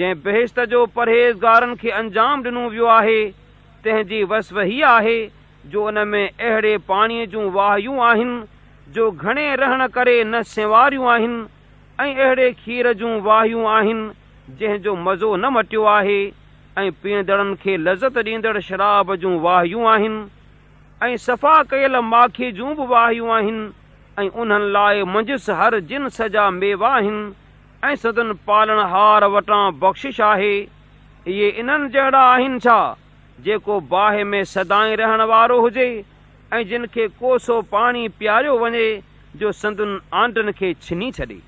जंहिं बहिश्त जो परहेज़गारनि खे अंजाम ॾिनो वियो आहे तंहिंजी वसव हीअ आहे जो उन में अहिड़े पाणीअ जूं वाहियूं आहिनि जो घणे रहण करे न सेवारियूं आहिनि ऐं अहिड़े खीर जूं वाहियूं आहिनि जंहिंजो मज़ो न मटियो आहे ऐं पीअंदड़नि खे लज़त ॾींदड़ शराब जूं वाहियूं आहिनि ऐं सफ़ा कयल माखी जूं बि वाहियूं आहिनि ऐं उन्हनि लाइ मंजिश हर जिन सॼा मेवा आहिनि ऐं सदियुनि पालण हार वटां बख़्शिश आहे इहे इन्हनि जहिड़ा आहिनि छा जेको बाहि में सदाई रहण वारो हुजे ऐं जिन खे कोसो पाणी पीआरियो वञे जो सदियुनि आंडन खे छिनी छॾे